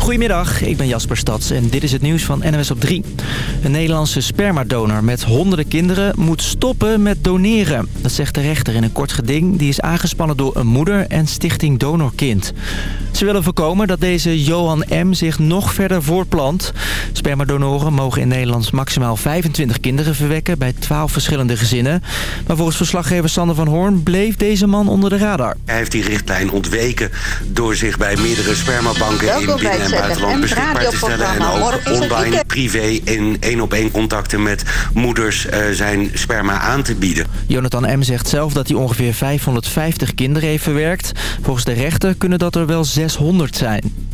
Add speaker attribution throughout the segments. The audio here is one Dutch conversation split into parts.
Speaker 1: Goedemiddag, ik ben Jasper Stads en dit is het nieuws van NWS op 3. Een Nederlandse spermadonor met honderden kinderen moet stoppen met doneren. Dat zegt de rechter in een kort geding. Die is aangespannen door een moeder en stichting Donorkind. Ze willen voorkomen dat deze Johan M. zich nog verder voortplant. Spermadonoren mogen in Nederland maximaal 25 kinderen verwekken bij 12 verschillende gezinnen. Maar volgens verslaggever Sander van Hoorn bleef deze man onder de radar.
Speaker 2: Hij heeft die richtlijn ontweken door zich bij meerdere spermabanken in binnen- en buitenland beschikbaar te stellen. En ook online, privé en één op één contacten met moeders uh, zijn sperma aan te bieden.
Speaker 1: Jonathan M. zegt zelf dat hij ongeveer 550 kinderen heeft verwerkt. Volgens de rechter kunnen dat er wel 600 zijn.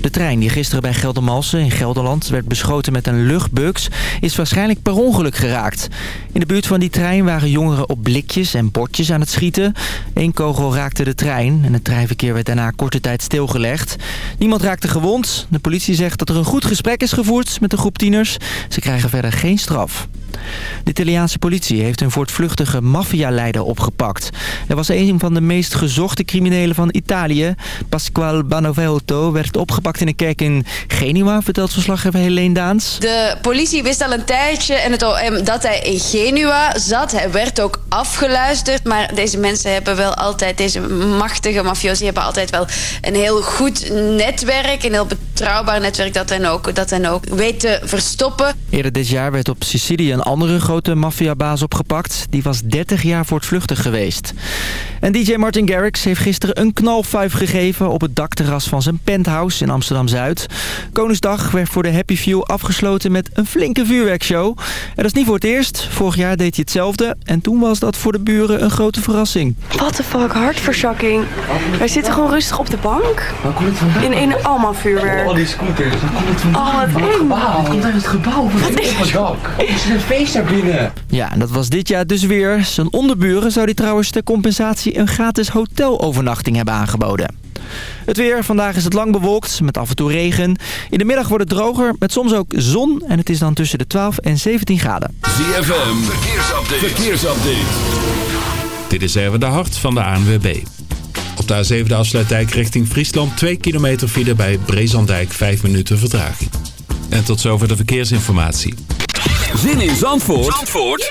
Speaker 1: De trein die gisteren bij Geldermalsen in Gelderland werd beschoten met een luchtbux... is waarschijnlijk per ongeluk geraakt. In de buurt van die trein waren jongeren op blikjes en bordjes aan het schieten. Eén kogel raakte de trein en het treinverkeer werd daarna korte tijd stilgelegd. Niemand raakte gewond. De politie zegt dat er een goed gesprek is gevoerd met de groep tieners. Ze krijgen verder geen straf. De Italiaanse politie heeft een voortvluchtige maffialeider opgepakt. Hij was een van de meest gezochte criminelen van Italië. Pasquale Banovelto werd opgepakt in een kerk in Genua, vertelt verslaggever Helene Daans.
Speaker 3: De politie wist al een tijdje en het OM dat hij in Genua zat. Hij werd ook afgeluisterd, maar deze mensen hebben wel altijd, deze machtige mafiosi hebben altijd wel een heel goed netwerk, een heel betrouwbaar netwerk dat hen ook, dat hen ook weet te verstoppen.
Speaker 1: Eerder dit jaar werd op Sicilië een andere grote maffiabaas opgepakt. Die was 30 jaar voortvluchtig geweest. En DJ Martin Garrix heeft gisteren een knalfuif gegeven op het dakterras van zijn penthouse in Amsterdam-Zuid. Koningsdag werd voor de Happy View afgesloten met een flinke vuurwerkshow. En dat is niet voor het eerst. Vorig jaar deed hij hetzelfde. En toen was dat voor de buren een grote verrassing.
Speaker 4: What the fuck, hartverzakking. Wij zitten gewoon rustig op de bank. In een allemaal vuurwerk.
Speaker 5: Oh, die scooters. Dan komt het van
Speaker 4: Oh, wat
Speaker 5: het
Speaker 4: eng.
Speaker 5: gebouw. Het komt uit het gebouw. Wat is het dak? Er is een feest daar binnen.
Speaker 1: Ja, en dat was dit jaar dus weer. Zijn onderburen zou hij trouwens ter compensatie een gratis hotelovernachting hebben aangeboden. Het weer. Vandaag is het lang bewolkt met af en toe regen. In de middag wordt het droger met soms ook zon. En het is dan tussen de 12 en 17 graden.
Speaker 6: ZFM. Verkeersupdate. Verkeersupdate. Dit is even de hart van de ANWB. Op de A7 de afsluitdijk richting Friesland 2 kilometer file bij Brezandijk 5 minuten vertraging. En tot zover de verkeersinformatie.
Speaker 7: Zin in Zandvoort, Zandvoort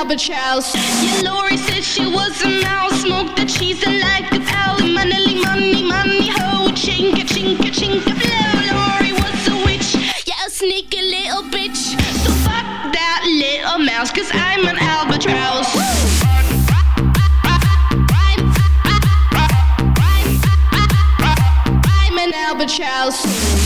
Speaker 8: Albatross. Yeah, Lori said she was a mouse. Smoked the cheese and like a pal. Money, money, money, ho. Chinka, chinka, chinka, flow. Lori was a witch. Yeah, a sneaky little bitch. So fuck that little mouse, cause I'm an albatross. I'm an albatross.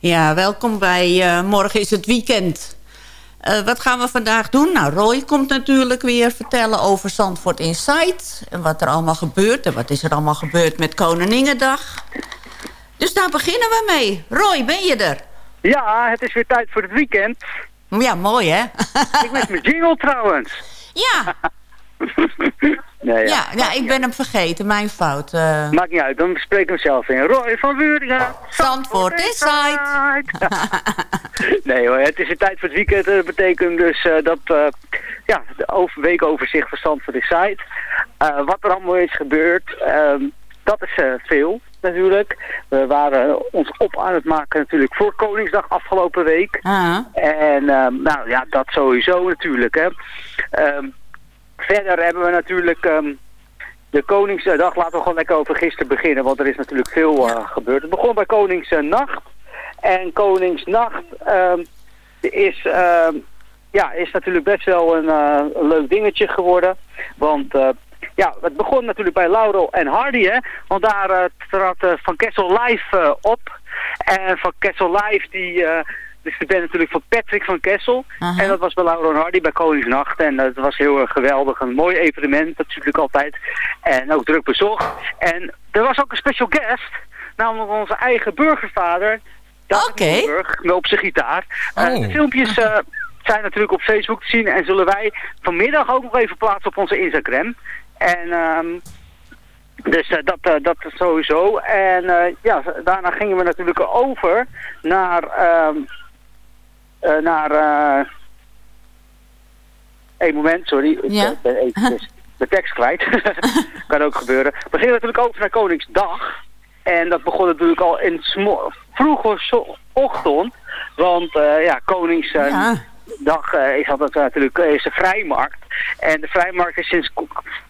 Speaker 9: Ja, welkom bij eh, Morgen is het Weekend. Eh, wat gaan we vandaag doen? Nou, Roy komt natuurlijk weer vertellen over Zandvoort Insight. En wat er allemaal gebeurt. En wat is er allemaal gebeurd met Koningendag. Dus daar beginnen we mee. Roy, ben je er?
Speaker 10: Ja, het is weer tijd voor het weekend.
Speaker 9: Ja, mooi hè?
Speaker 10: Ik met mijn jingle trouwens.
Speaker 9: Ja.
Speaker 10: nee,
Speaker 9: ja. Ja, ik ben hem vergeten. Mijn fout. Uh...
Speaker 10: Maakt niet uit, dan spreek ik mezelf in. Roy van Wuringen.
Speaker 9: Zandvoort Inside.
Speaker 10: nee hoor, het is een tijd voor het weekend. Dat betekent dus uh, dat... Uh, ja, de over, weekoverzicht van Zandvoort Inside. wat er allemaal is gebeurd. Ehm, dat is veel natuurlijk. We waren ons op aan het maken natuurlijk voor Koningsdag afgelopen week.
Speaker 9: Ah.
Speaker 10: En um, nou ja, dat sowieso natuurlijk. Hè. Um, verder hebben we natuurlijk um, de Koningsdag. Laten we gewoon lekker over gisteren beginnen, want er is natuurlijk veel uh, gebeurd. Het begon bij Koningsnacht. En Koningsnacht is, ja, is natuurlijk best wel een, uh, een leuk dingetje geworden. Want uh, ja, het begon natuurlijk bij Laurel en Hardy, hè. Want daar uh, trad uh, Van Kessel Live uh, op. En Van Kessel Live, die... dus de band natuurlijk van Patrick van Kessel.
Speaker 9: -huh.
Speaker 10: En dat was bij Laurel en Hardy bij Koningsnacht. En dat was heel erg geweldig. Een mooi evenement natuurlijk altijd. En ook druk bezocht. En er was ook een special guest. Namelijk onze eigen burgervader.
Speaker 9: Oké.
Speaker 10: Okay. Op zijn gitaar.
Speaker 9: Oh.
Speaker 10: de filmpjes zijn natuurlijk op Facebook te zien. En zullen wij vanmiddag ook nog even plaatsen op onze Instagram. En um, dus uh, dat, uh, dat sowieso. En uh, ja, daarna gingen we natuurlijk over naar... Um, naar... Een moment, sorry.
Speaker 9: Ja?
Speaker 10: Ik ben even de tekst kwijt. kan ook gebeuren. We gingen natuurlijk over naar Koningsdag. En dat begon natuurlijk al in vroege ochtend. Want ja, Konings...
Speaker 9: Ja
Speaker 10: dag uh, is altijd natuurlijk is de vrijmarkt. En de vrijmarkt is sinds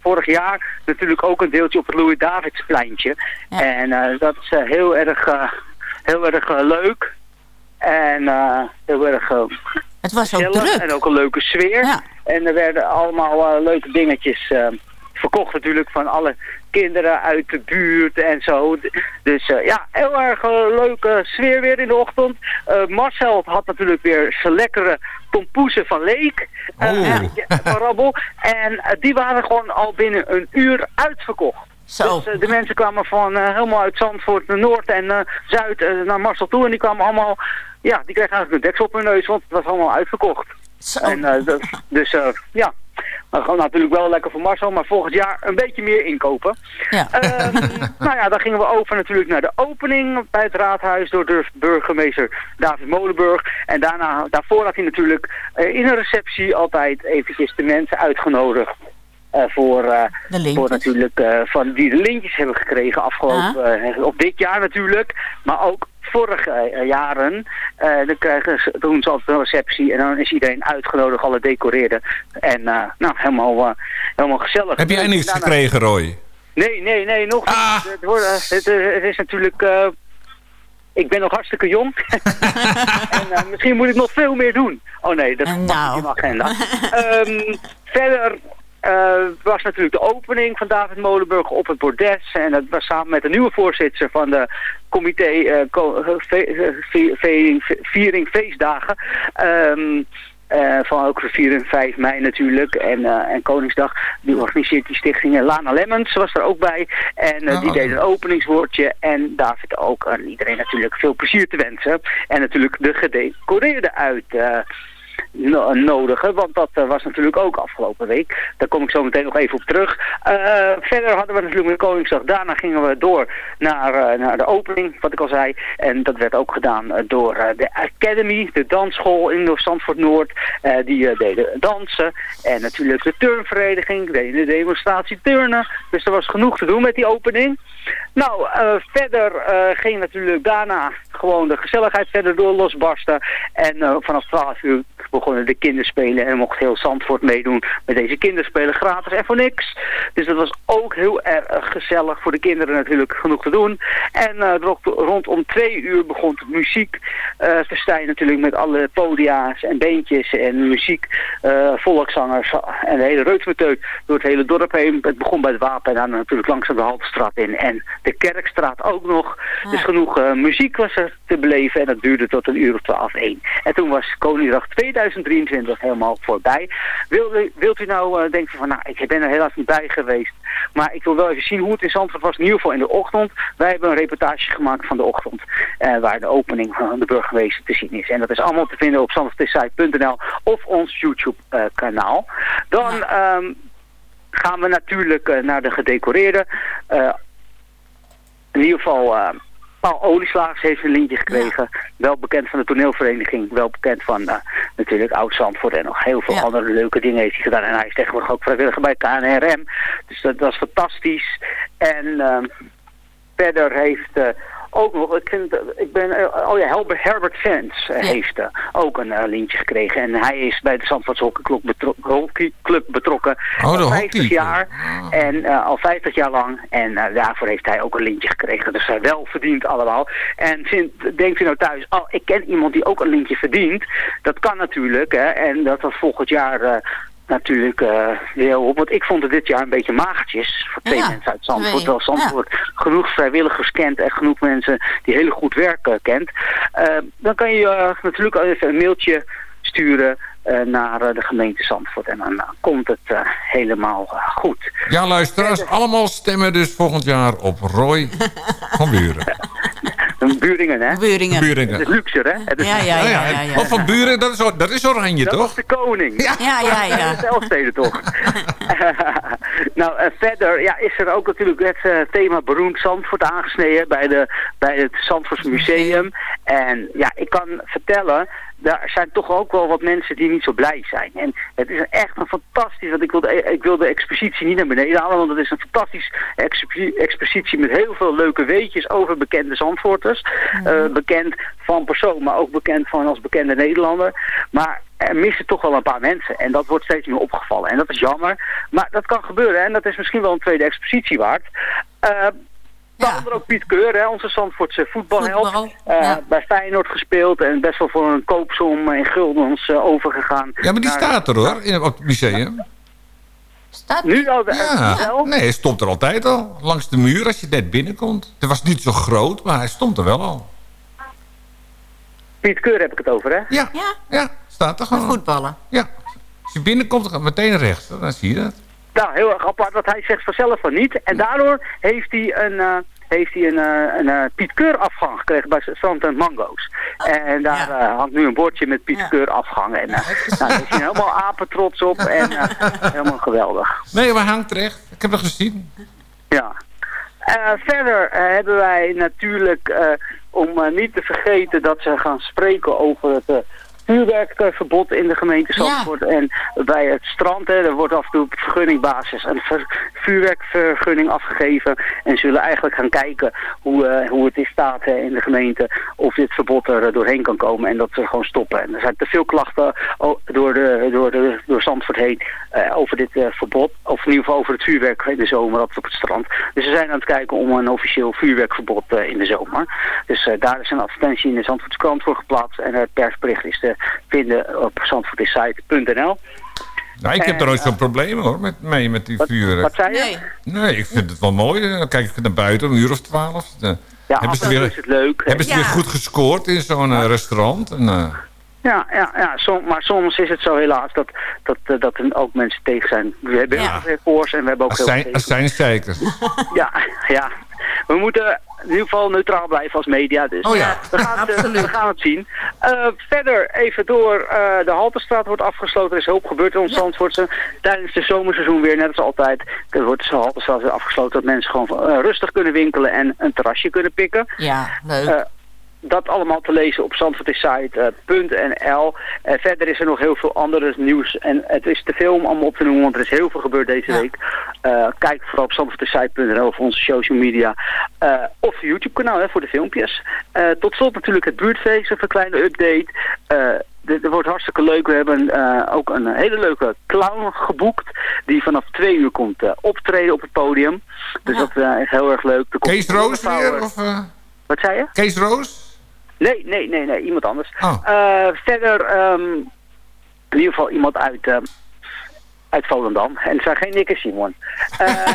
Speaker 10: vorig jaar natuurlijk ook een deeltje op het Louis Davidspleintje.
Speaker 9: Ja.
Speaker 10: En dat is heel erg, heel erg leuk. En heel erg
Speaker 9: Het was ook druk.
Speaker 10: En ook een leuke sfeer.
Speaker 9: Ja.
Speaker 10: En er werden allemaal leuke dingetjes verkocht natuurlijk van alle kinderen uit de buurt en zo. Dus uh, ja, heel erg uh, leuke sfeer weer in de ochtend. Uh, Marcel had natuurlijk weer zijn lekkere tompoezen van Leek.
Speaker 11: Oh.
Speaker 10: van Rabbel. En die waren gewoon al binnen een uur uitverkocht.
Speaker 9: Zo.
Speaker 10: Dus de mensen kwamen van helemaal uit Zandvoort naar Noord en Zuid naar Marcel toe. En die kwamen allemaal, ja, die kregen eigenlijk een deksel op hun neus, want het was allemaal uitverkocht.
Speaker 9: Zo.
Speaker 10: En, dat, dus ja, we gaan natuurlijk wel lekker voor Marcel, maar volgend jaar een beetje meer inkopen.
Speaker 9: Ja.
Speaker 10: Um, nou ja, dan gingen we over natuurlijk naar de opening bij het raadhuis door de burgemeester David Molenburg. En daarna, daarvoor had hij natuurlijk uh, in een receptie altijd eventjes de mensen uitgenodigd. Uh, voor, uh, voor natuurlijk van die de lintjes hebben gekregen afgelopen op dit jaar natuurlijk. Maar ook vorige uh, jaren, uh, dan krijgen ze, doen ze altijd een receptie en dan is iedereen uitgenodigd, alle decoreerden. En uh, nou, helemaal, helemaal gezellig.
Speaker 11: Heb jij niks daarna... gekregen, Roy?
Speaker 10: Nee, nee, nee, nog niet.
Speaker 11: Ah.
Speaker 10: Het, wordt, het, het, is natuurlijk... ik ben nog hartstikke jong. en misschien moet ik nog veel meer doen. Oh nee, dat is
Speaker 9: nou.
Speaker 10: in mijn agenda. um, verder uh, was natuurlijk de opening van David Molenburg op het bordes. En dat was samen met de nieuwe voorzitter van de comité uh, viering, viering feestdagen. Um, uh, van ook 4 en 5 mei natuurlijk. En, uh, en Koningsdag, die organiseert die stichting. Lana Lemmens was er ook bij. En uh, die deed een openingswoordje. En David ook aan iedereen natuurlijk veel plezier te wensen. En natuurlijk de gedecoreerde uit nodigen, want dat uh, was natuurlijk ook afgelopen week. Daar kom ik zo meteen nog even op terug. Uh, verder hadden we natuurlijk met Koningsdag. Daarna gingen we door naar, uh, naar de opening, wat ik al zei. En dat werd ook gedaan door de Academy, de dansschool in Zandvoort Noord. die deden dansen. En natuurlijk de turnvereniging, deden de demonstratie turnen. Dus er was genoeg te doen met die opening. Nou, verder ging natuurlijk daarna gewoon de gezelligheid verder door losbarsten. En vanaf 12 uur begonnen de kinderspelen en mocht heel Zandvoort meedoen met deze kinderspelen gratis en voor niks. Dus dat was ook heel erg gezellig voor de kinderen natuurlijk genoeg te doen. En rondom twee uur begon de muziek uh, festijn natuurlijk met alle podia's en beentjes en muziek, volkszangers en de hele reutmeteut door het hele dorp heen. Het begon bij het wapen en dan natuurlijk langzaam de Haltestraat in en De Kerkstraat ook nog. Dus genoeg muziek was er te beleven en dat duurde tot een uur of twaalf één. En toen was Koningsdag 2023 helemaal voorbij. Wilt, wilt u nou denken van, nou, ik ben er helaas niet bij geweest. Maar ik wil wel even zien hoe het in Zandvoort was. In ieder geval in de ochtend. Wij hebben een reportage gemaakt van de ochtend. waar de opening van de burgemeester te zien is. En dat is allemaal te vinden op zandvoortsite.nl of ons YouTube kanaal. Dan ehm, gaan we natuurlijk uh, naar de gedecoreerde. Uh, in ieder geval, uh, Paul Olieslagers heeft een lintje gekregen. Wel bekend van de toneelvereniging. Wel bekend van natuurlijk Oud-Zandvoort. En nog heel veel andere leuke dingen heeft hij gedaan. En hij is tegenwoordig ook vrijwilliger bij KNRM. Dus dat, dat is fantastisch. En ehm, verder heeft ook nog, ik, vind, ik ben, oh ja, Herbert, Herbert Fans heeft uh, ook een uh, lintje gekregen. En hij is bij de Zandvoorts Hockeyclub, betro hockeyclub betrokken.
Speaker 11: Oh,
Speaker 10: al 50 jaar. En uh, al 50 jaar lang. En daarvoor heeft hij ook een lintje gekregen. Dus hij wel verdient allemaal. En vindt, denkt u nou thuis, oh, ik ken iemand die ook een lintje verdient. Dat kan natuurlijk. Hè, en dat was volgend jaar natuurlijk uh, weer op. Want ik vond het dit jaar een beetje magertjes voor twee mensen uit Zandvoort. Terwijl Zandvoort genoeg vrijwilligers kent en genoeg mensen die hele goed werk uh, kent. Uh, dan kan je natuurlijk even een mailtje sturen naar de gemeente Zandvoort. En dan komt het helemaal goed.
Speaker 11: Ja, luisteraars, allemaal stemmen dus volgend jaar op Roy van Buren.
Speaker 10: Buringen, hè?
Speaker 9: Buringen.
Speaker 11: Buringen.
Speaker 10: Het is luxe, hè? Het is
Speaker 9: ja, ja, ja, ja, ja.
Speaker 11: Of van Buren, dat is, dat is oranje,
Speaker 10: dat
Speaker 11: toch?
Speaker 10: Dat is de koning.
Speaker 9: Ja, ja, ja. ja.
Speaker 10: Zelfsteden, toch? nou, uh, verder ja, is er ook natuurlijk het uh, thema beroemd Zandvoort aangesneden bij, de, bij het Zandvoorts Museum. En ja, ik kan vertellen daar zijn toch ook wel wat mensen die niet zo blij zijn. En het is echt een fantastisch, want ik wil, de, ik wil de expositie niet naar beneden halen, want het is een fantastisch expositie met heel veel leuke weetjes over bekende Zandvoorters. Uh, bekend van persoon, maar ook bekend van als bekende Nederlander. Maar er missen toch wel een paar mensen. En dat wordt steeds meer opgevallen. En dat is jammer. Maar dat kan gebeuren. En dat is misschien wel een tweede expositie waard. Uh, Ja. ook Piet Keur, hè, onze Zandvoortse voetbalheld. Voetbal, uh, ja. Bij Feyenoord gespeeld en best wel voor een koopsom in guldens uh, overgegaan.
Speaker 11: Ja, maar die naar, staat er hoor, in, op het museum.
Speaker 9: Staat
Speaker 10: nu al?
Speaker 11: Ja.
Speaker 10: Wel?
Speaker 11: Nee, hij stond er altijd al. Langs de muur als je net binnenkomt. Het was niet zo groot, maar hij stond er wel al.
Speaker 10: Piet Keur heb ik het over, hè?
Speaker 11: Ja, ja. ja staat er gewoon.
Speaker 9: voetballen.
Speaker 11: Ja. Als je binnenkomt, dan meteen rechts. Dan zie je dat.
Speaker 10: Nou, heel erg apart, want hij zegt vanzelf van niet. En daardoor heeft hij een, uh, heeft hij een, uh, een uh, Piet Keur afgang gekregen bij Strand en Mango's. En daar ja. hangt nu een bordje met Piet ja. Keur afgang. En nou, daar is hij helemaal apen trots op en helemaal geweldig.
Speaker 11: Nee, maar hangt terecht. Ik heb het gezien.
Speaker 10: Ja. verder hebben wij natuurlijk, om niet te vergeten dat ze gaan spreken over het vuurwerkverbod in de gemeente Zandvoort. Ja. En bij het strand, hè, er wordt af en toe op vergunningbasis een vuurwerkvergunning afgegeven. En zullen eigenlijk gaan kijken hoe, uh, hoe het is staat hè, in de gemeente. Of dit verbod er doorheen kan komen en dat ze gewoon stoppen. En er zijn te veel klachten door, de, door, de, door Zandvoort heen uh, over dit uh, verbod. Of in ieder geval over het vuurwerk in de zomer op het strand. Dus ze zijn aan het kijken om een officieel vuurwerkverbod in de zomer. Dus daar is een advertentie in de Zandvoortse krant voor geplaatst. En het persbericht is de vinden op zandvoortisite.nl.
Speaker 11: Nou, ik heb er nooit zo'n probleem hoor, met, mee met die
Speaker 10: wat,
Speaker 11: vuurwerk.
Speaker 10: Wat zei je?
Speaker 9: Nee.
Speaker 11: nee, ik vind het wel mooi. Dan kijk ik naar buiten, een uur of twaalf.
Speaker 10: Ja, hebben ze weer, is het leuk.
Speaker 11: Hebben ze
Speaker 10: ja.
Speaker 11: weer goed gescoord in zo'n uh, restaurant? En, uh...
Speaker 10: Ja, ja, ja som, maar soms is het zo helaas dat, dat, uh, dat er ook mensen tegen zijn. We hebben ja. heel veel en we hebben ook heel
Speaker 11: veel zijn
Speaker 10: ja, ja. We moeten in ieder geval neutraal blijven als media. Dus
Speaker 11: oh ja.
Speaker 10: we, gaan het, we gaan het zien. Uh, verder even door. Uh, de Haltestraat wordt afgesloten. Er is hoop gebeurd in ons Zandvoortse. Tijdens de zomerseizoen weer, net als altijd. Er wordt de Haltestraat weer afgesloten. Dat mensen gewoon uh, rustig kunnen winkelen en een terrasje kunnen pikken.
Speaker 9: Ja, leuk
Speaker 10: dat allemaal te lezen op zandvoortisite.nl. Uh, verder is er nog heel veel andere nieuws. En het is te veel om allemaal op te noemen, want er is heel veel gebeurd deze ja. week. Uh, kijk vooral op zandvoortisite.nl of onze social media. Uh, of YouTube kanaal voor de filmpjes. tot slot natuurlijk het buurtfeest, een kleine update. Dit wordt hartstikke leuk. We hebben uh, ook een hele leuke clown geboekt. Die vanaf twee uur komt uh, optreden op het podium. Dus ja. dat uh, is heel erg leuk.
Speaker 11: Kees Roos weer? Of,
Speaker 10: Wat zei je?
Speaker 11: Kees Roos?
Speaker 10: Nee, nee, nee, nee, iemand anders.
Speaker 11: Oh.
Speaker 10: Uh, verder, um, in ieder geval iemand uit, uh, uit Volendam. En het zijn geen Nick en Simon. Maar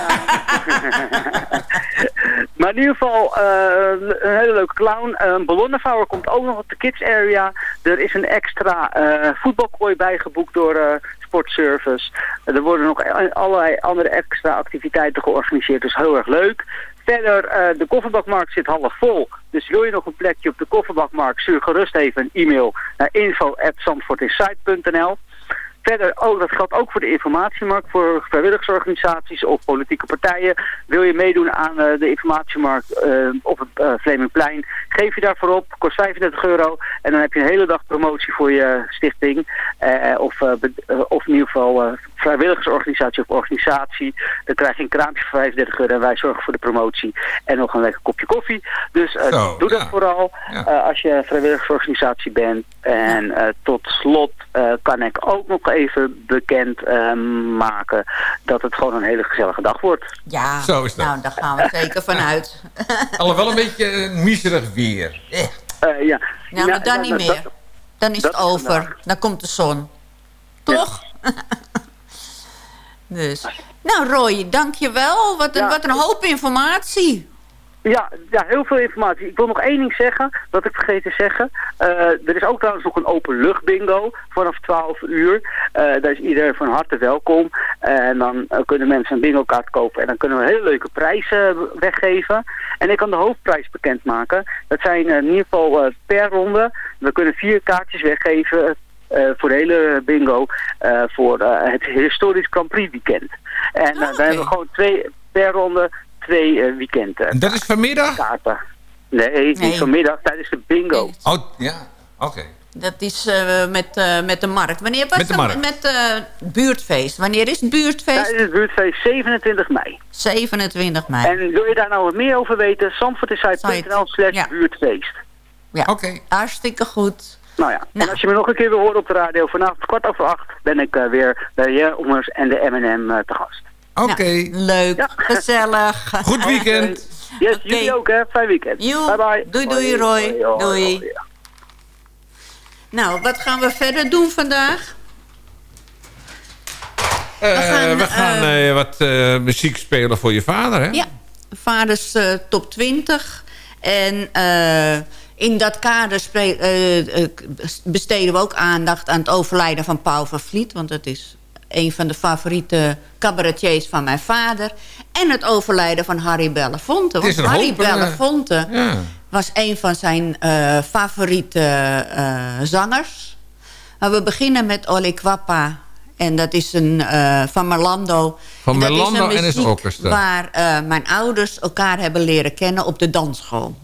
Speaker 10: Maar in ieder geval eh, een hele leuke clown. Een ballonnenvouwer komt ook nog op de kids area. Er is een extra uh, voetbalkooi bijgeboekt door uh, Sportservice. er worden nog allerlei andere extra activiteiten georganiseerd. Dus heel erg leuk. Verder, de kofferbakmarkt zit half vol. Dus wil je nog een plekje op de kofferbakmarkt, stuur gerust even een e-mail naar info.zandvoortinsight.nl. Verder, oh, dat geldt ook voor de informatiemarkt, voor vrijwilligersorganisaties of politieke partijen. Wil je meedoen aan uh, de informatiemarkt uh, op het uh, Vlemingplein, geef je daarvoor op, kost 35 euro. En dan heb je een hele dag promotie voor je stichting. of, of in ieder geval vrijwilligersorganisatie of organisatie. Dan krijg je een kraampje voor 35 euro en wij zorgen voor de promotie. En nog een lekker kopje koffie. Dus Zo, doe dat vooral als je vrijwilligersorganisatie bent. En tot slot kan ik ook nog even bekend uh, maken dat het gewoon een hele gezellige dag wordt.
Speaker 9: Ja, Zo is dat. nou daar gaan we zeker vanuit.
Speaker 11: Alhoewel een beetje uh, miserig weer.
Speaker 10: Uh, ja.
Speaker 9: ja, maar dan niet meer. Dan is het over. Dan komt de zon. Toch? Ja. dus. Nou Roy, dankjewel. Wat een, wat een hoop informatie.
Speaker 10: Ja, ja, heel veel informatie. Ik wil nog één ding zeggen, dat ik vergeten te zeggen. Uh, er is ook trouwens nog een open bingo vanaf 12 uur. Uh, daar is iedereen van harte welkom. en dan uh, kunnen mensen een bingo kaart kopen. En dan kunnen we hele leuke prijzen weggeven. En ik kan de hoofdprijs bekendmaken. Dat zijn in ieder geval per ronde. We kunnen vier kaartjes weggeven voor de hele bingo voor het historisch Grand Prix weekend. En oh, okay. hebben we gewoon twee per ronde twee uh, weekenden.
Speaker 11: Dat is vanmiddag?
Speaker 10: Kaarten. Nee, nee, niet vanmiddag, tijdens de bingo.
Speaker 11: Oh, ja, oké.
Speaker 9: Dat is uh, met, uh, met de markt. Wanneer was
Speaker 11: met de markt.
Speaker 9: met het buurtfeest? Wanneer is het buurtfeest?
Speaker 10: Tijdens het buurtfeest 27 mei.
Speaker 9: 27 mei.
Speaker 10: En wil je daar nou wat meer over weten? zandvoortinsite.nl slash ja. buurtfeest.
Speaker 9: Ja, oké. Hartstikke goed.
Speaker 10: Nou ja, nou. en als je me nog een keer wil horen op de radio... vanavond kwart over acht ben ik uh, weer bij Jongens en de M&M te gast.
Speaker 11: Oké. Okay.
Speaker 9: Nou, leuk, gezellig.
Speaker 11: Goed weekend.
Speaker 10: Yes, okay. jullie ook hè. Fijn weekend.
Speaker 9: Bye bye. Doei doei Roy. Doei. doei. Nou, wat gaan we verder doen vandaag?
Speaker 11: Uh, we gaan, we gaan uh, wat uh, muziek spelen voor je vader, hè?
Speaker 9: Ja, vaders top 20. En in dat kader besteden we ook aandacht aan het overlijden van Paul van Vliet. Want dat is een van de favoriete cabaretiers van mijn vader. En het overlijden van Harry Belafonte. Want Harry hoop, Belafonte ja. was een van zijn uh, favoriete uh, zangers. Maar we beginnen met Ole Quappa. En dat is een, uh, van Merlando.
Speaker 11: Van en Merlando en is orkester.
Speaker 9: Waar mijn ouders elkaar hebben leren kennen op de dansschool.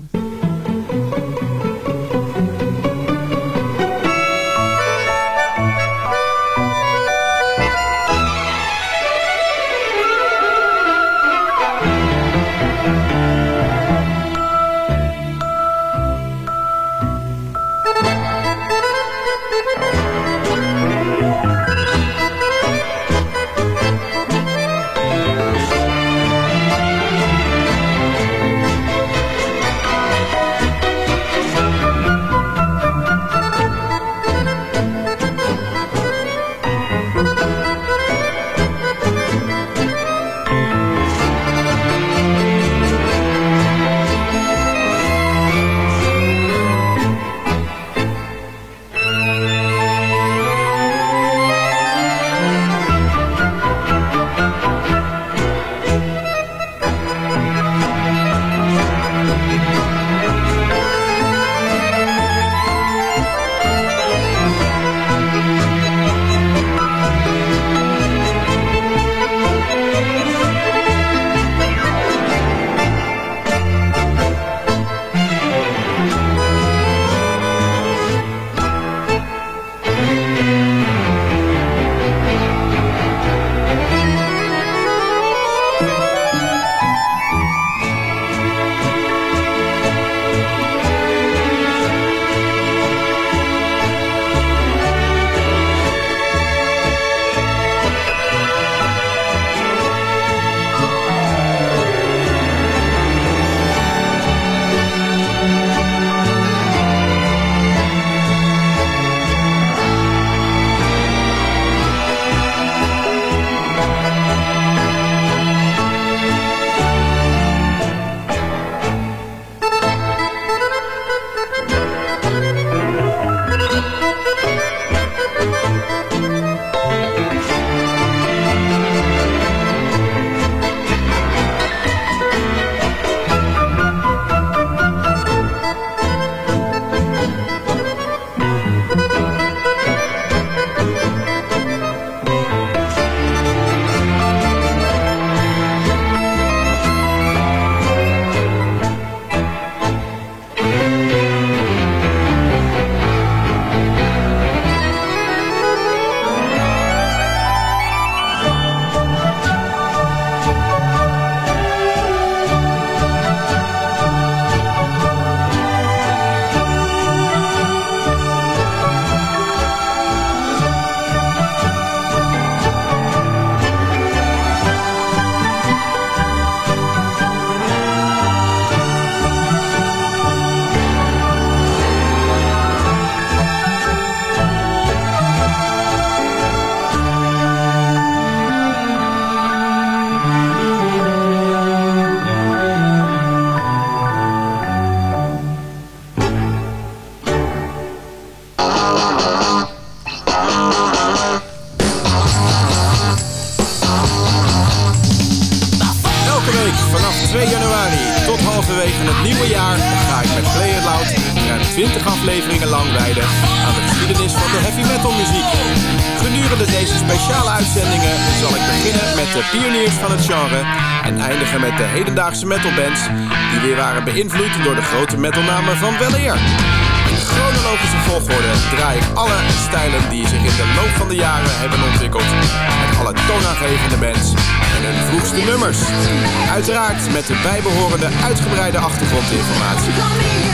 Speaker 12: Uiteraard met de bijbehorende uitgebreide achtergrondinformatie.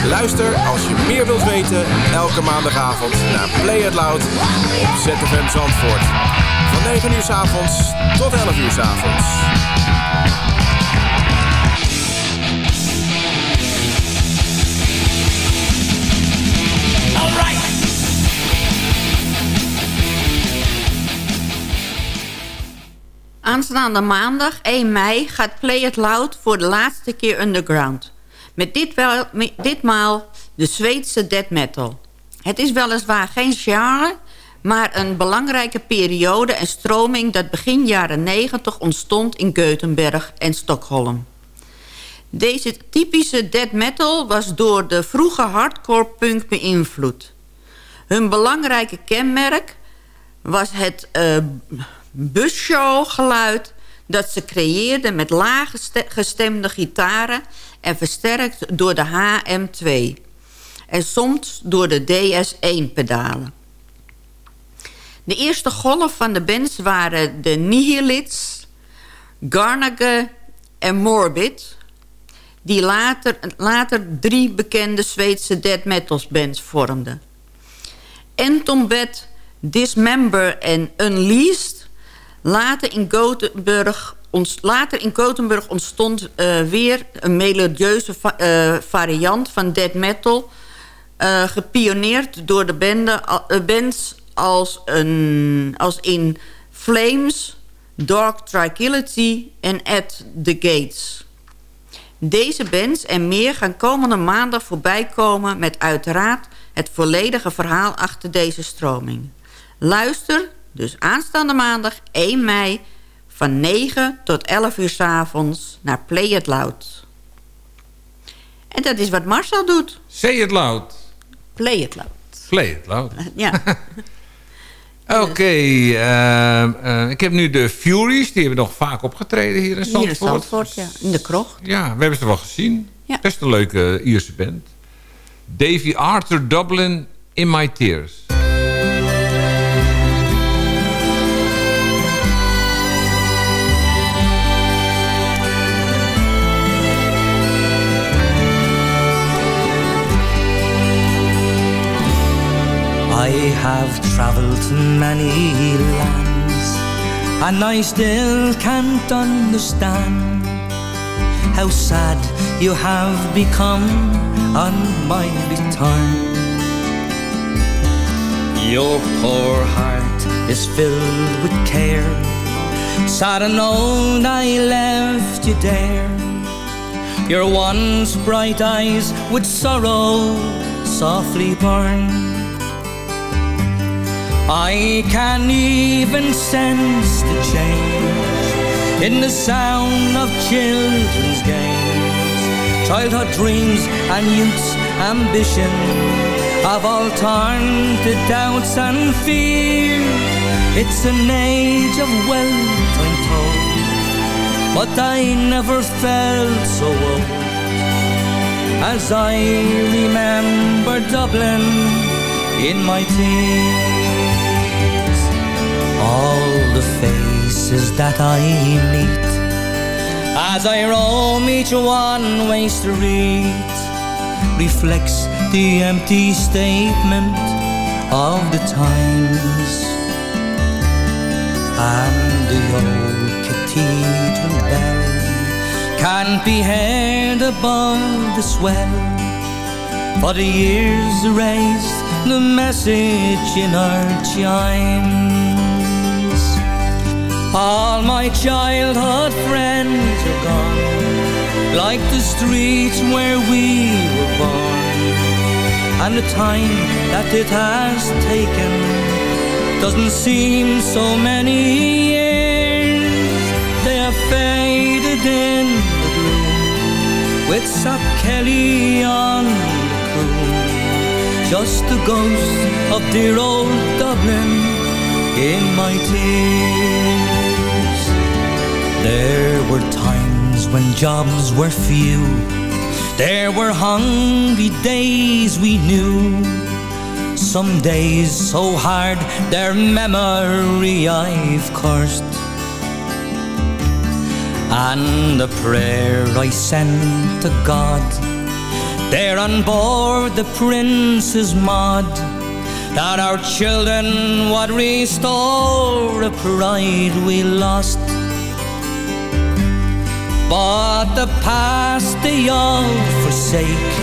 Speaker 12: Luister als je meer wilt weten elke maandagavond naar Play It Loud op ZFM Zandvoort. Van 9 uur s avonds tot 11 uur s avonds.
Speaker 9: Aanstaande maandag 1 mei gaat Play It Loud voor de laatste keer underground. Met dit wel, ditmaal de Zweedse death metal. Het is weliswaar geen genre, maar een belangrijke periode en stroming... dat begin jaren 90 ontstond in Gothenburg en Stockholm. Deze typische death metal was door de vroege hardcore punk beïnvloed. Hun belangrijke kenmerk was het uh, busshow-geluid dat ze creëerden met lage gestemde gitaren en versterkt door de HM2 en soms door de DS1-pedalen. De eerste golf van de bands waren de Nihilists, Garnage en Morbid... die later, later drie bekende Zweedse death metal bands vormden. Entombed, Dismember en Unleashed Later in Gothenburg, later in Gothenburg ontstond uh, weer een melodieuze uh, variant van death metal... Uh, gepioneerd door de bands als, een, als in Flames, Dark Tranquility en At The Gates. Deze bands en meer gaan komende maandag voorbij komen... met uiteraard het volledige verhaal achter deze stroming. Luister dus aanstaande maandag 1 mei van 9 tot 11 uur s avonds naar Play It Loud. En dat is wat Marcel doet.
Speaker 11: Say It Loud.
Speaker 9: Play It Loud.
Speaker 11: Play It Loud.
Speaker 9: ja.
Speaker 11: Oké, okay, uh, uh, ik heb nu de Furies. Die hebben nog vaak opgetreden hier in Zandvoort.
Speaker 9: Hier in Zandvoort, ja. In de krocht.
Speaker 11: Ja, we hebben ze wel gezien. Ja. Best een leuke Ierse band. Davy Arthur Dublin, In My Tears.
Speaker 13: I have travelled many lands And I still can't understand How sad you have become on my return. Your poor heart is filled with care Sad and old I left you there. Your once bright eyes with sorrow softly burn I can even sense the change in the sound of children's games. Childhood dreams and youth's ambition have all turned to doubts and fear. It's an age of wealth, I'm told, but I never felt so old as I remember Dublin in my teens. All the faces that I meet. As I roam each one-way street. Reflects the empty statement of the times. And the old cathedral bell Can't be heard above the swell. For the years erased the message in our chimes all my childhood friends are gone Like the streets where we were born And the time that it has taken Doesn't seem so many years They have faded in the gloom with Sir Kelly on the crew. Just the ghost of dear old Dublin in my tears. There were times when jobs were few. There were hungry days we knew. Some days so hard their memory I've cursed. And the prayer I sent to God there on board the Princess Maud that our children would restore a pride we lost. But the past they all forsake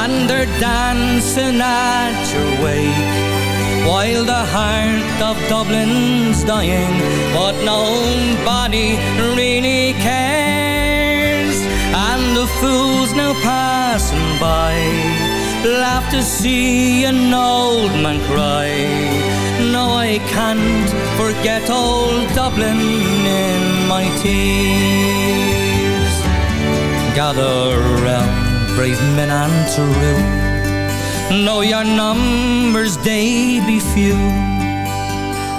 Speaker 13: and they're dancing at your wake while the heart of Dublin's dying, but nobody really cares. And the fools now passing by laugh to see an old man cry. No, I can't forget old Dublin in my tears. Gather round, brave men and true. Know your numbers, they be few.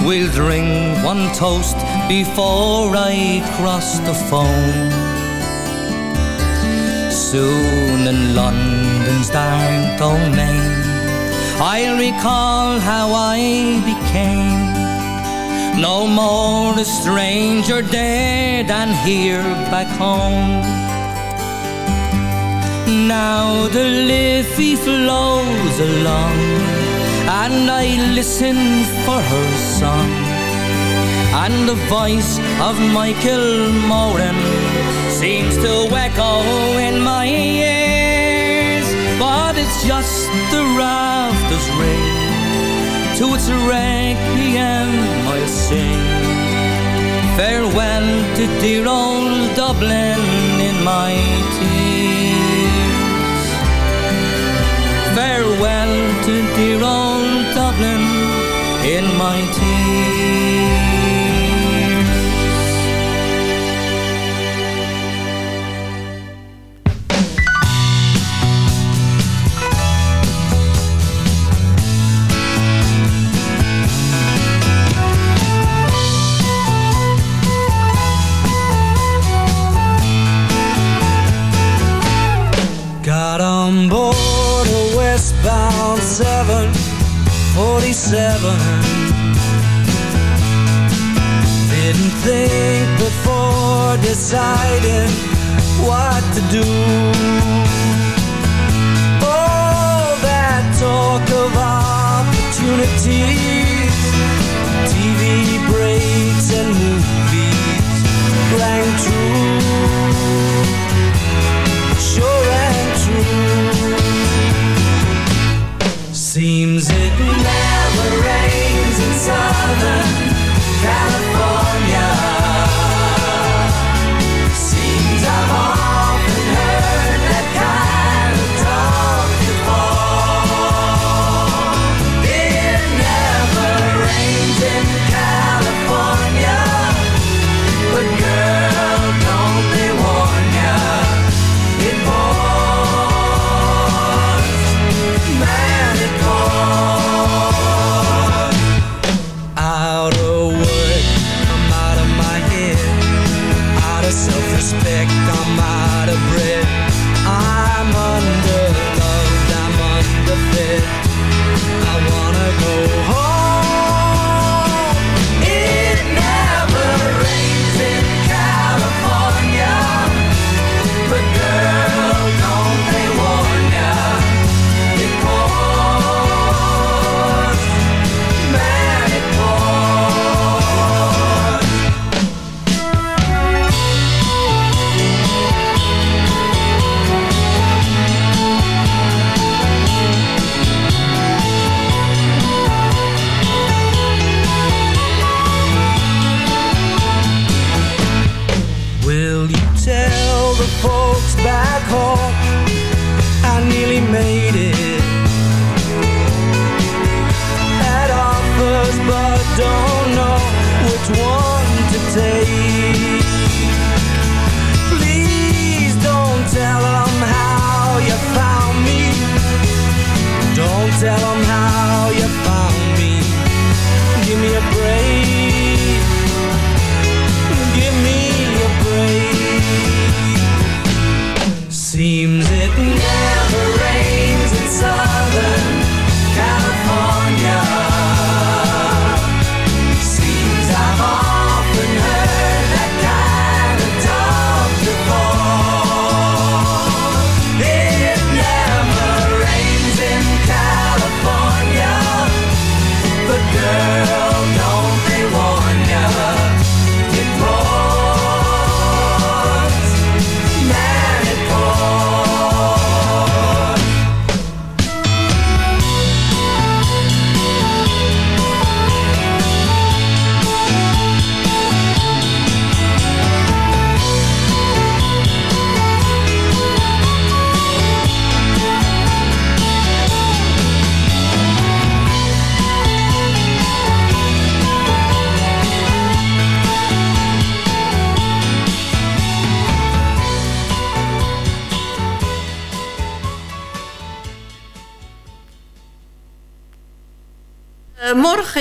Speaker 13: We'll drink one toast before I cross the foam. Soon in London's dark domain, I'll recall how I became no more a stranger there than here back home. Now the Liffey flows along, and I listen for her song. And the voice of Michael Moran seems to echo in my ears, but it's just the rafters ring. To its requiem I'll sing. Farewell to dear old Dublin in my tears. Farewell to dear old Dublin in my tears.
Speaker 14: 47, 47 Didn't think before deciding what to do. All that talk of opportunities TV breaks and movies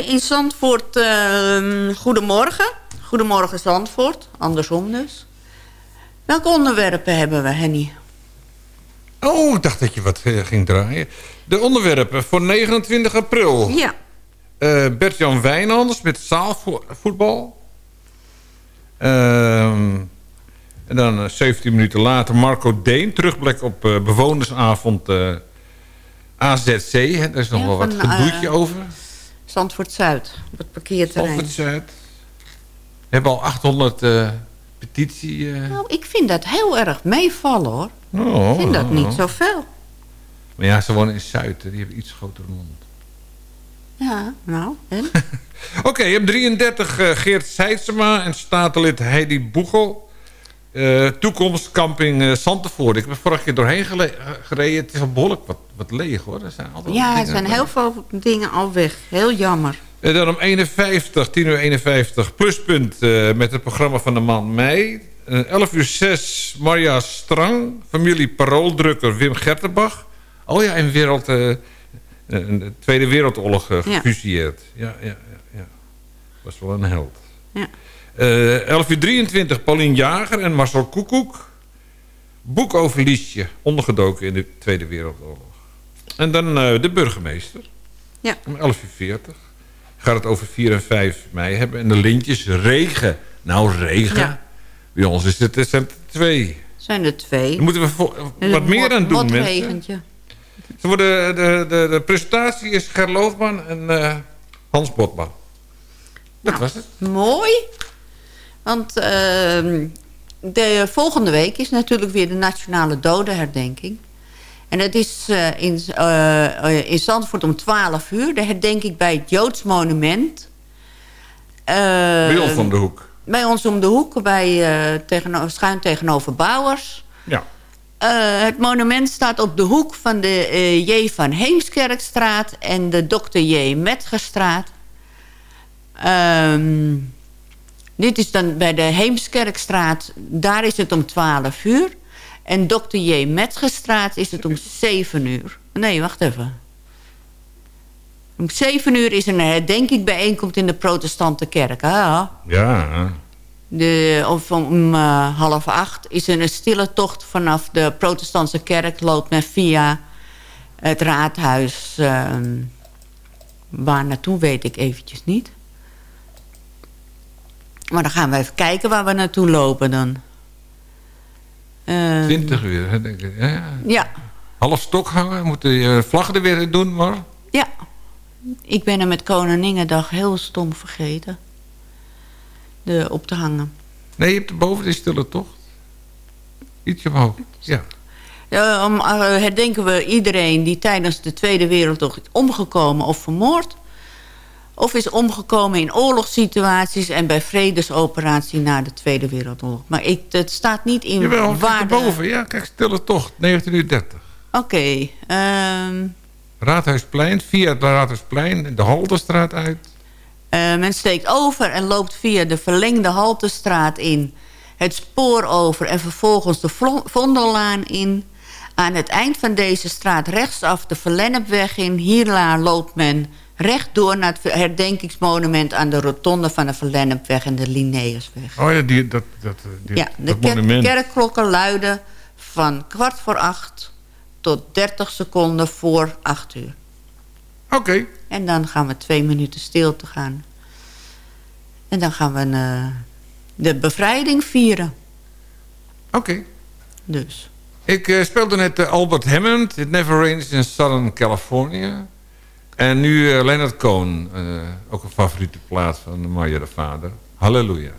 Speaker 9: Eh, in Zandvoort, uh, goedemorgen. Goedemorgen Zandvoort, andersom dus. Welke onderwerpen hebben we, Henny?
Speaker 11: Oh, ik dacht dat je wat uh, ging draaien. De onderwerpen voor 29 april.
Speaker 9: Ja.
Speaker 11: Uh, Bert-Jan Wijnands met zaalvoetbal. Ehm, en dan 17 minuten later Marco Deen. Terugblik op bewonersavond AZC. Hè? Daar is nog ja, wel wat gedoetje over.
Speaker 9: Zandvoort Zuid, op het parkeerterrein.
Speaker 11: Zandvoort Zuid. We hebben al 800 uh, petitie. Uh...
Speaker 9: Nou, ik vind dat heel erg meevallen hoor. Oh, ik vind dat niet zoveel.
Speaker 11: Maar ja, ze wonen in Zuid, die hebben iets grotere mond.
Speaker 9: Ja, nou, en?
Speaker 11: Oké, okay, je hebt 33 uh, Geert Seidsema en statenlid Heidi Boegel. Uh, toekomstcamping uh, Santevoort. Ik ben vorige keer doorheen gereden. Het is al behoorlijk wat, wat leeg hoor. Er zijn altijd
Speaker 9: ja, er zijn heel veel dingen al weg. Heel jammer.
Speaker 11: En dan om 51, 10 uur 51, pluspunt met het programma van de man mei. 11 uur 6, Marja Strang, familie parooldrukker Wim Gertenbach. Oh ja, in wereld, de Tweede Wereldoorlog gefusieerd. Ja. Ja, ja, ja, ja. Was wel een held.
Speaker 9: Ja.
Speaker 11: Uh, 11 uur 23, Paulien Jager en Marcel Koekoek. Boek over Liesje, ondergedoken in de Tweede Wereldoorlog. En dan uh, de burgemeester.
Speaker 9: Ja.
Speaker 11: Om 11 uur 40. Gaat het over 4 en 5 mei hebben. En de lintjes, regen. Nou, regen. Ja. Bij ons is het, zijn er twee.
Speaker 9: Zijn er twee.
Speaker 11: Daar moeten we wat meer aan doen, mensen. Ze worden, de, de, de presentatie is Ger Loofman en uh, Hans Botman. Dat
Speaker 9: nou,
Speaker 11: was het.
Speaker 9: Mooi. Want uh, de volgende week is natuurlijk weer de Nationale Dodenherdenking. En dat is uh, in, uh, in Zandvoort om 12 uur. De herdenking bij het Joods Monument.
Speaker 11: bij ons om de hoek.
Speaker 9: Bij ons om de hoek, bij, schuin tegenover Bouwers.
Speaker 11: Ja.
Speaker 9: het monument staat op de hoek van de J. van Heemskerkstraat en de Dr. J. Metgerstraat. Ehm dit is dan bij de Heemskerkstraat. Daar is het om 12 uur. En Dr. J. Metzgerstraat is het om 7 uur. Nee, wacht even. Om 7 uur is er een herdenking bijeenkomst in de protestante kerk. Ah.
Speaker 11: Ja.
Speaker 9: De, of om uh, half acht is er een stille tocht vanaf de protestantse kerk. Loopt men via het raadhuis. Uh, waar naartoe weet ik eventjes niet. Maar dan gaan we even kijken waar we naartoe lopen dan.
Speaker 11: Uh, 20 uur, denk ik. Ja.
Speaker 9: ja.
Speaker 11: Half stok hangen, moeten je vlaggen er weer doen, maar...
Speaker 9: Ja. Ik ben er met Koninginnedag heel stom vergeten. De, op te hangen.
Speaker 11: Nee, je hebt erboven de stille tocht. Ietsje omhoog, ja.
Speaker 9: ja om, uh, herdenken we iedereen die tijdens de Tweede Wereldoorlog omgekomen of vermoord of is omgekomen in oorlogssituaties... en bij vredesoperatie na de Tweede Wereldoorlog. Maar ik, het staat niet in
Speaker 11: Jawel, waar... boven, ja, kijk, stille tocht, 1930.
Speaker 9: Oké. Okay, ehm,
Speaker 11: Raadhuisplein, via het Raadhuisplein, de Halterstraat uit.
Speaker 9: Uh, men steekt over en loopt via de verlengde Halterstraat in... het spoor over en vervolgens de Vondellaan in... Aan het eind van deze straat rechtsaf de Verlennepweg in. Hierna loopt men rechtdoor naar het herdenkingsmonument... aan de rotonde van de Verlennepweg en de Linnaeusweg.
Speaker 11: Oh ja, die, dat, dat, die,
Speaker 9: ja, de monument. kerkklokken luiden van kwart voor acht... tot 30 seconden voor acht uur.
Speaker 11: Oké.
Speaker 9: En dan gaan we twee minuten stil te gaan. En dan gaan we uh, de bevrijding vieren.
Speaker 11: Oké.
Speaker 9: Dus.
Speaker 11: Ik uh, speelde net uh, Albert Hammond. It Never Rains in Southern California. En nu uh, Leonard Cohen, uh, ook een favoriete plaats van Marja de Vader. Halleluja.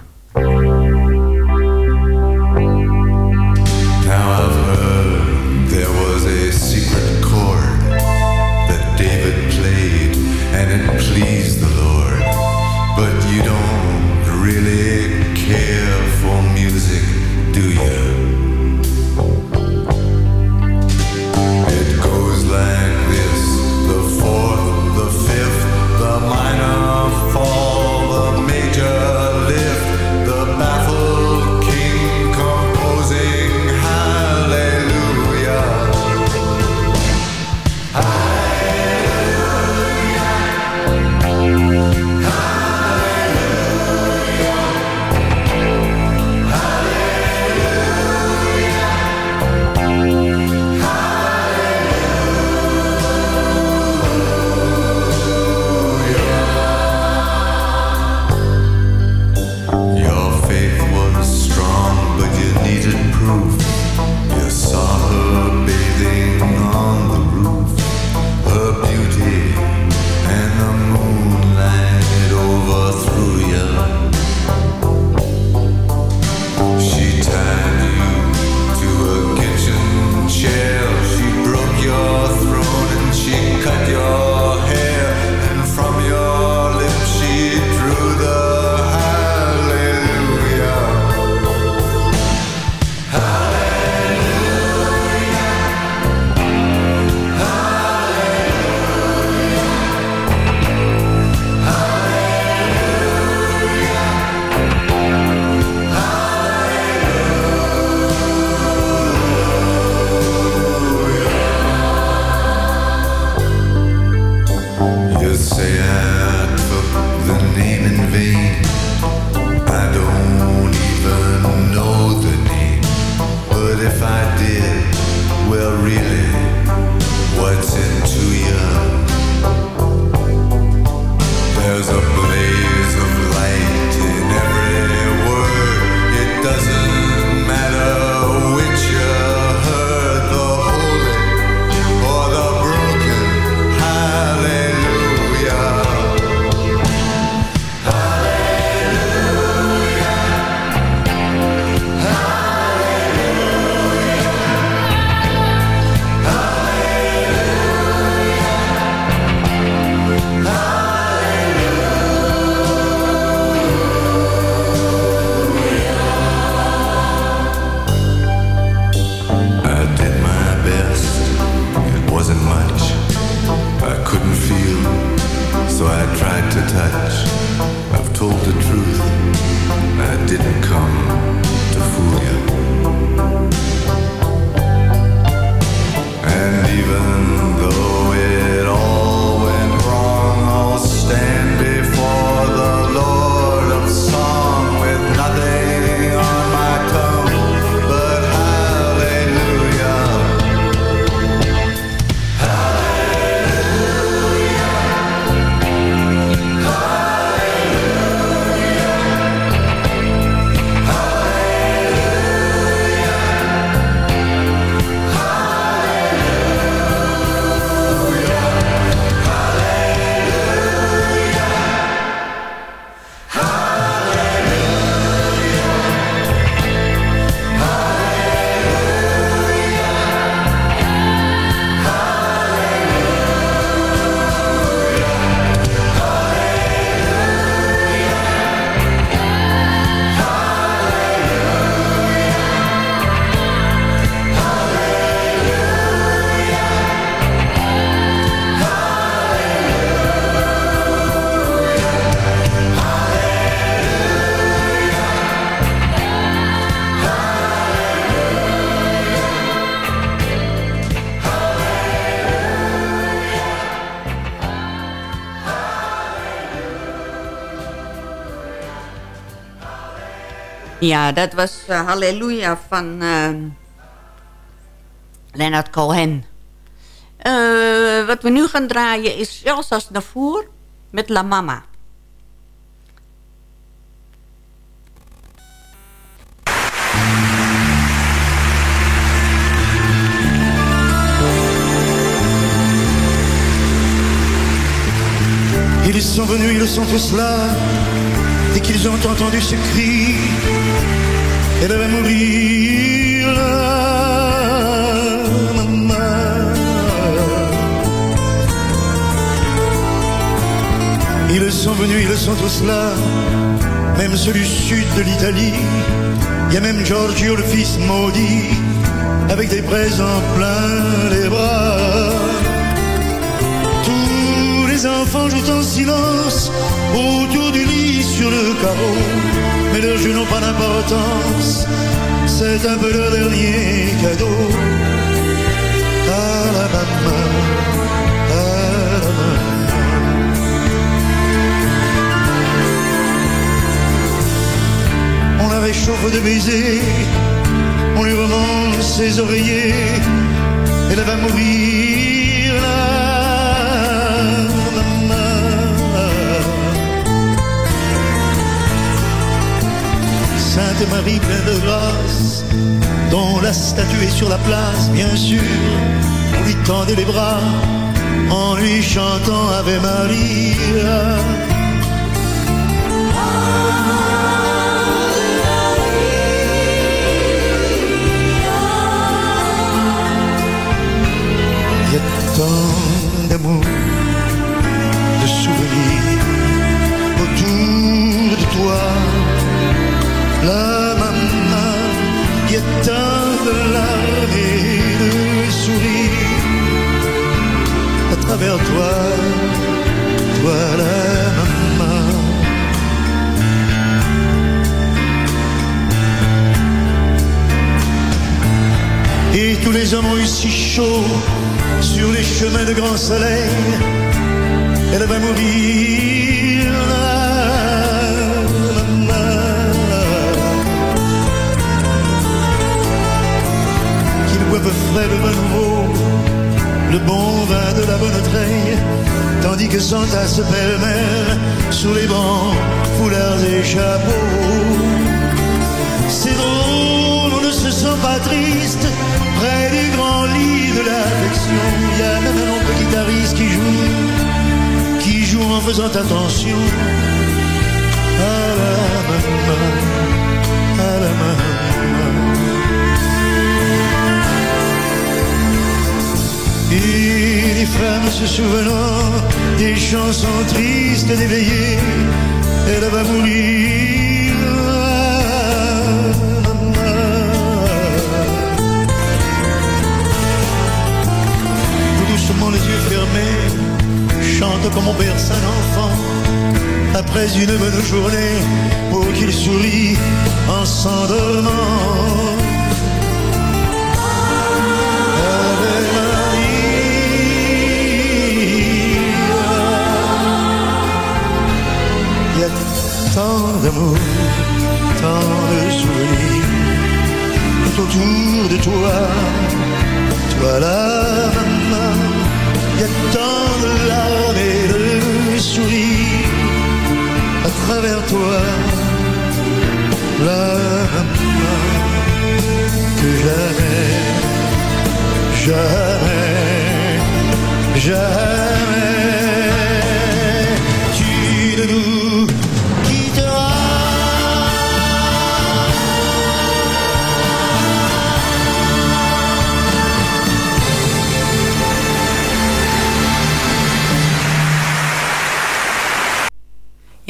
Speaker 15: There's a blaze
Speaker 9: Ja, dat was eh, Halleluja van eh, Leonard Cohen. Eh, wat we nu gaan draaien is Charles Aznavour met La Mama.
Speaker 16: Ils sont venus, ils sont tous là, et qu'ils ont entendu ce cri, elle va mourir. Ils sont venus, ils sont tous là, même ceux du sud de l'Italie, il y a même Giorgio le fils maudit, avec des présents plein les bras. Tous les enfants jouent en silence autour du lit sur le carreau, mais leurs jeux n'ont pas d'importance. C'est un peu leur dernier cadeau. À la maman. On la réchauffe de baisers, on lui remonte ses oreillers, elle va mourir Marie pleine de grâce, dont la statue est sur la place, bien sûr, on lui tendait les bras en lui chantant Ave Maria. De larmes et de sourires à travers toi, toi la maman. Et tous les hommes ont eu si chaud sur les chemins de grand soleil, elle va mourir vin nouveau, le bon vin de la bonne treille, tandis que s'entassent pêle-mêle sous les bancs, foulards et chapeaux. C'est drôle, on ne se sent pas triste près du grand lit de l'affection. Il y a même un oncle guitariste qui joue, qui joue en faisant attention à la maman, à la maman. Les femmes se souvenant des chansons tristes d'éveillé, elle va mourir. Doucement les yeux fermés, chante comme on berce un enfant. Après une bonne journée, pour qu'il sourit en s'endormant. D'amour, tant de souvenirs tout autour de toi, toi la maman. Il y a tant de larmes et de sourires à travers toi, la maman, que jamais, jamais, jamais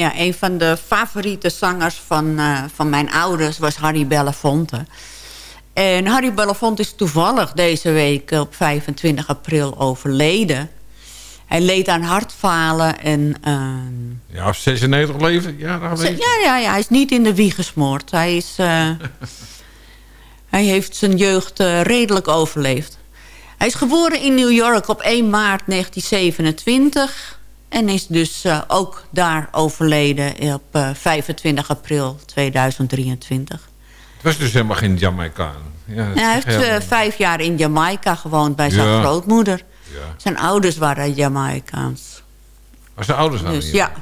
Speaker 9: Ja, een van de favoriete zangers van, eh, van mijn ouders was Harry Belafonte. En Harry Belafonte is toevallig deze week op 25 april overleden. Hij leed aan hartfalen en... ehm,
Speaker 11: Ja, 96 leven. Ja,
Speaker 9: Ja, ja, ja, hij is niet in de wieg gesmoord. Hij, is, eh, hij heeft zijn jeugd eh, redelijk overleefd. Hij is geboren in New York op 1 maart 1927... en is dus eh, ook daar overleden op eh, 25 april 2023.
Speaker 11: Het was dus helemaal geen Jamaicaan. Ja, dat
Speaker 9: En hij heeft eh, vijf jaar in Jamaica gewoond bij zijn
Speaker 11: Ja.
Speaker 9: grootmoeder.
Speaker 11: Ja.
Speaker 9: Zijn ouders waren Jamaicaans.
Speaker 11: Maar zijn ouders waren
Speaker 9: Dus ja.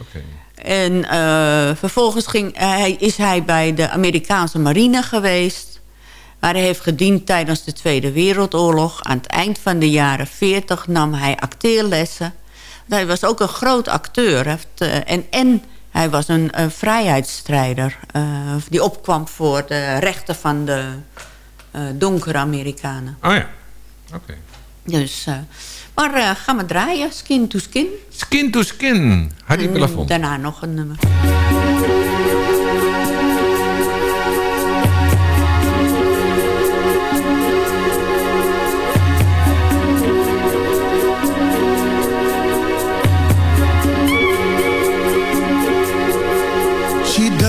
Speaker 11: Oké.
Speaker 9: En eh, vervolgens ging, hij, is hij bij de Amerikaanse marine geweest. Waar hij heeft gediend tijdens de Tweede Wereldoorlog. Aan het eind van de jaren 40 nam hij acteerlessen. Hij was ook een groot acteur. Heeft, eh, en, en hij was een, een vrijheidsstrijder. eh, die opkwam voor de rechten van de eh, donkere Amerikanen.
Speaker 11: Oh ja, oké.
Speaker 9: Dus, maar gaan we draaien, Skin to Skin.
Speaker 11: Skin to Skin, Harry
Speaker 9: En
Speaker 11: Belafonte.
Speaker 9: Daarna nog een nummer.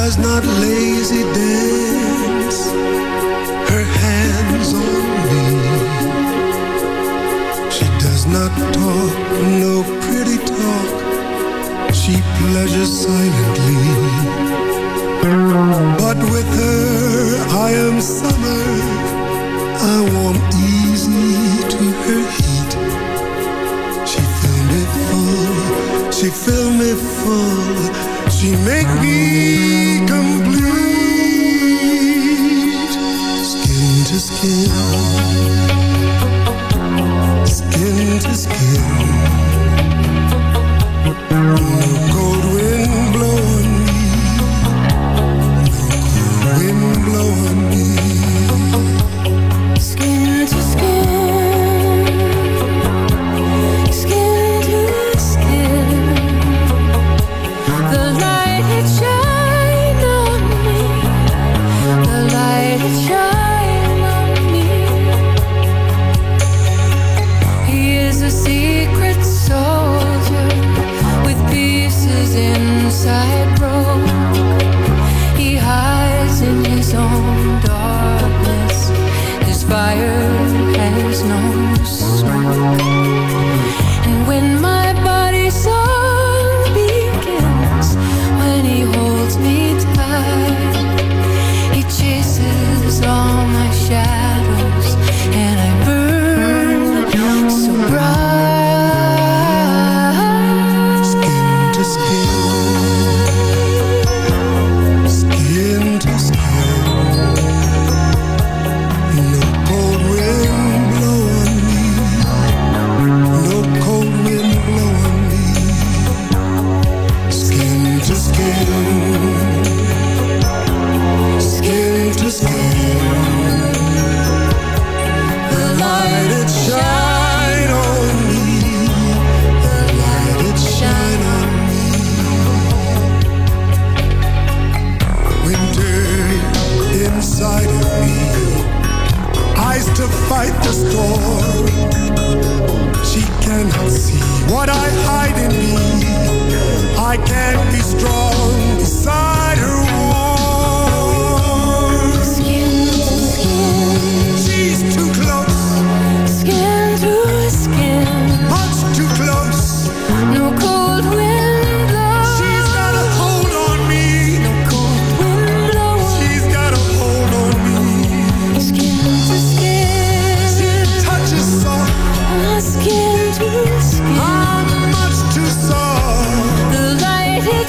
Speaker 17: Does not lazy dance her hands on me. She does not talk no pretty talk. She pleasures silently. But with her I am summer. I warm easy to her heat. She fill me full. She fill me full. She make me complete, skin to skin, skin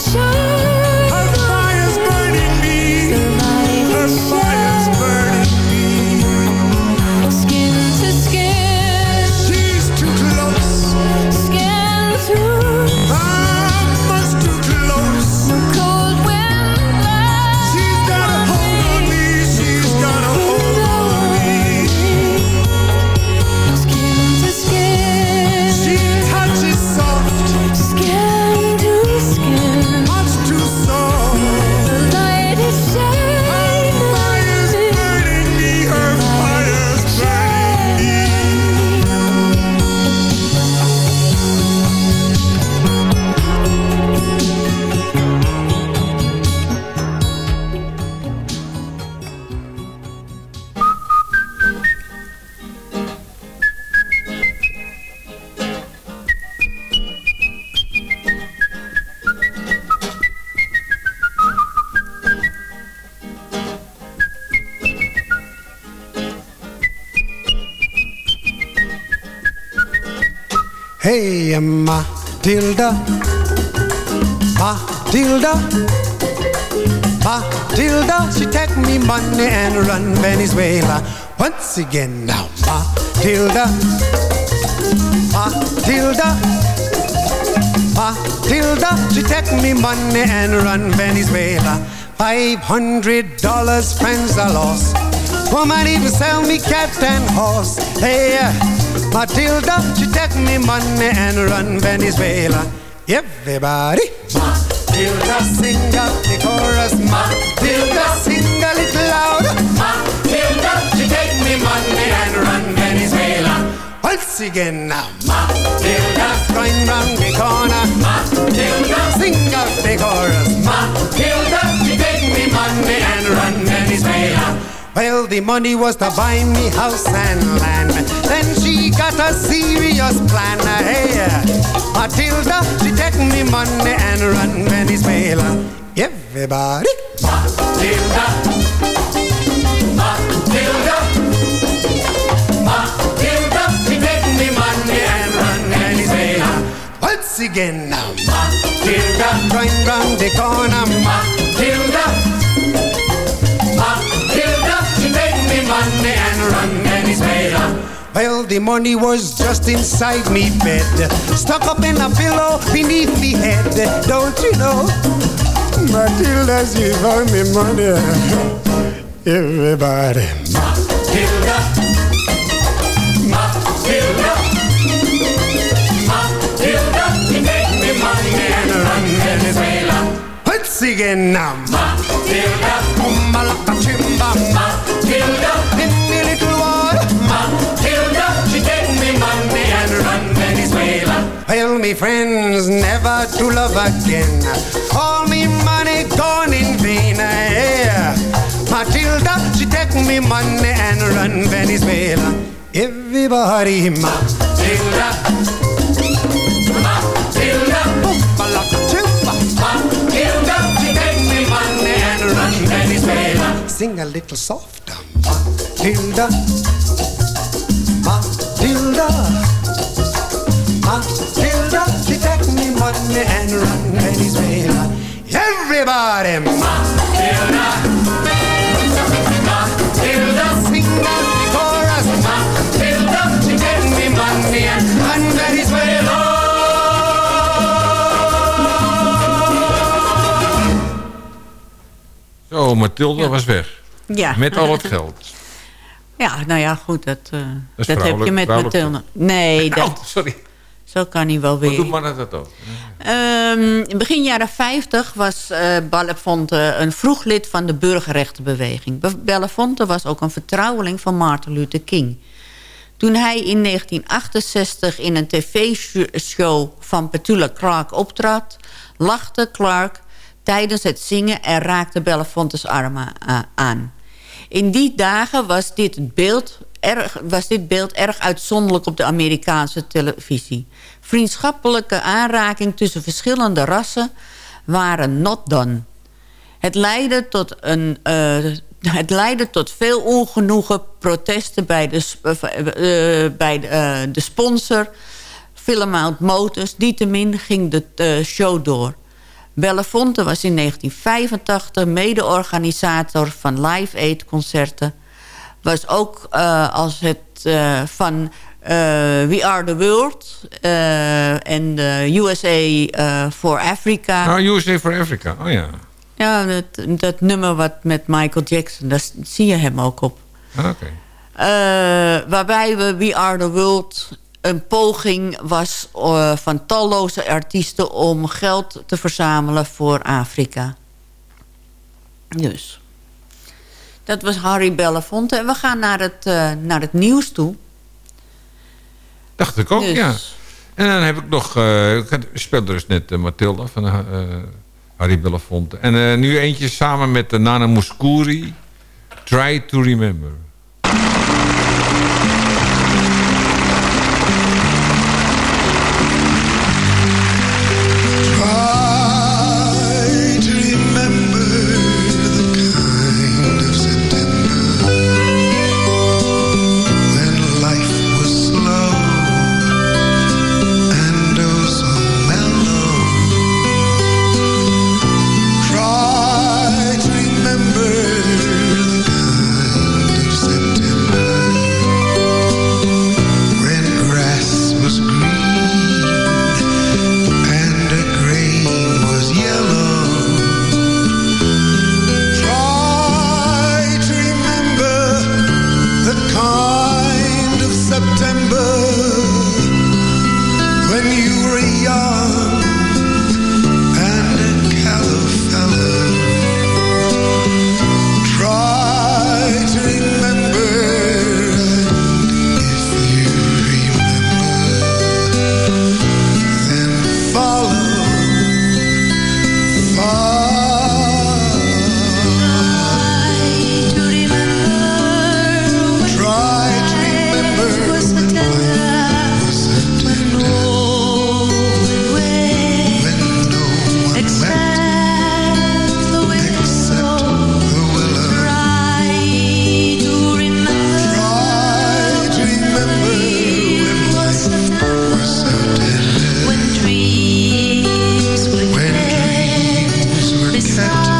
Speaker 18: light it
Speaker 19: Matilda, Matilda, Matilda, she take me money and run Venezuela. Once again now, Matilda, Matilda, Matilda, she take me money and run Venezuela. Five hundred dollars, friends I lost. Woman even sell me cat and horse. Hey, Matilda, she take me money and run Venezuela. Everybody, Matilda, sing out the chorus. Matilda, sing a little louder. Matilda, she take me money and run Venezuela. Once again now, Matilda, going round the corner. Matilda, sing out the chorus. Matilda, she take me money and run Venezuela. Well, the money was to buy me house and land. Got a serious plan. Hey, Matilda, she take me money and run Venezuela. Everybody, Matilda, Matilda, Matilda, she take me money and run Venezuela. Once again now, Matilda, going round the corner. Matilda, Matilda, she take me money and run Venezuela. Well, the money was just inside me bed, stuck up in a pillow beneath me head. Don't you know? Matilda, she found me money. Everybody. Matilda. Matilda. Matilda, she take me money and run Venezuela. Once again now. Matilda. Kumalaka chimba. Matilda. Me friends never to love again. All me money gone in vain. Yeah. Matilda, she take me money and run Venezuela. Everybody, Matilda. Matilda. Matilda. She take me money and run Venezuela. Sing a little softer. Matilda. Matilda. Matilda. Take me money and run Venezuela. Everybody. Matilda. Matilda. Sing out the chorus. Matilda. She take me money and run Venezuela.
Speaker 11: Zo, Mathilde was weg.
Speaker 9: Ja.
Speaker 11: Met al het geld.
Speaker 9: Ja, nou ja, goed, dat, eh,
Speaker 11: is
Speaker 9: dat heb je met Mathilde. Nee, dat,
Speaker 11: Oh, sorry.
Speaker 9: Zo kan hij wel weer.
Speaker 11: Wat doet mannen dat ook?
Speaker 9: Ehm, in begin jaren 50 was uh, Belafonte een vroeg lid van de burgerrechtenbeweging. Belafonte was ook een vertrouweling van Martin Luther King. Toen hij in 1968 in een tv-show van Petula Clark optrad... lachte Clark tijdens het zingen en raakte Belafonte's armen aan. In die dagen was dit, beeld erg, was dit beeld erg uitzonderlijk op de Amerikaanse televisie. Vriendschappelijke aanraking tussen verschillende rassen waren not done. Het leidde tot, een, uh, het leidde tot veel ongenoegen, protesten bij de, uh, bij de, uh, de sponsor... Filmount Motors. Niettemin ging de show door. Belafonte was in 1985 mede-organisator van Live Aid concerten. Was ook uh, als het uh, van uh, We Are The World en USA for Africa.
Speaker 11: Nou, USA for Africa, oh ja.
Speaker 9: Ja, dat, dat nummer wat met Michael Jackson, daar zie je hem ook op.
Speaker 11: Ah, oké.
Speaker 9: Okay. waarbij we We Are The World een poging was van talloze artiesten om geld te verzamelen voor Afrika. Dus. Dat was Harry Belafonte. En we gaan naar het, uh, naar het nieuws toe.
Speaker 11: Dacht ik ook, dus. ja. En dan heb ik nog... Uh, ik speelde dus net Mathilda van Harry Belafonte. En nu eentje samen met Nana Mouskouri. Try to Remember.
Speaker 7: It's.